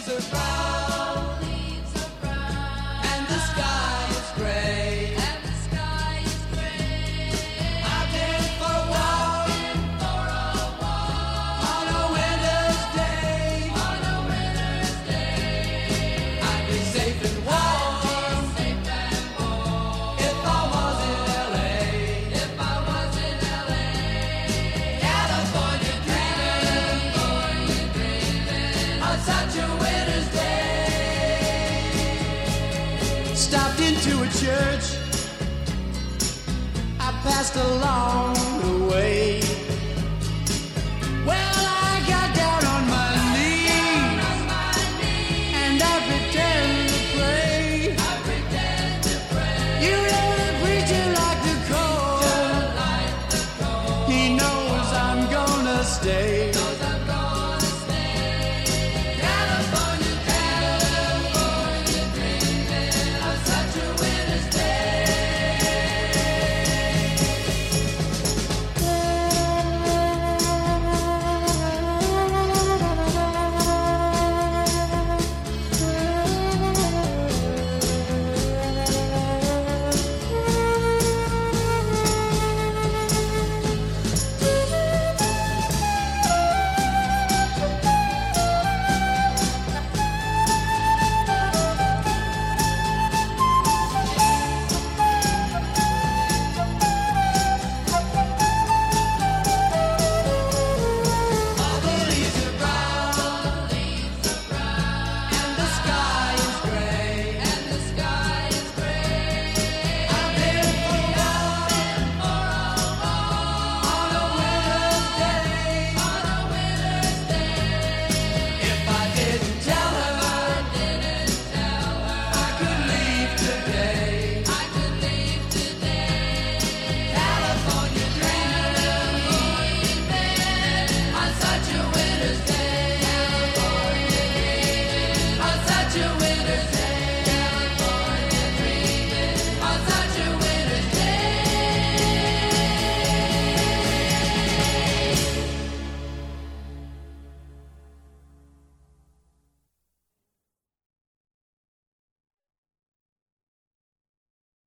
she's around. Stopped into a church. I passed along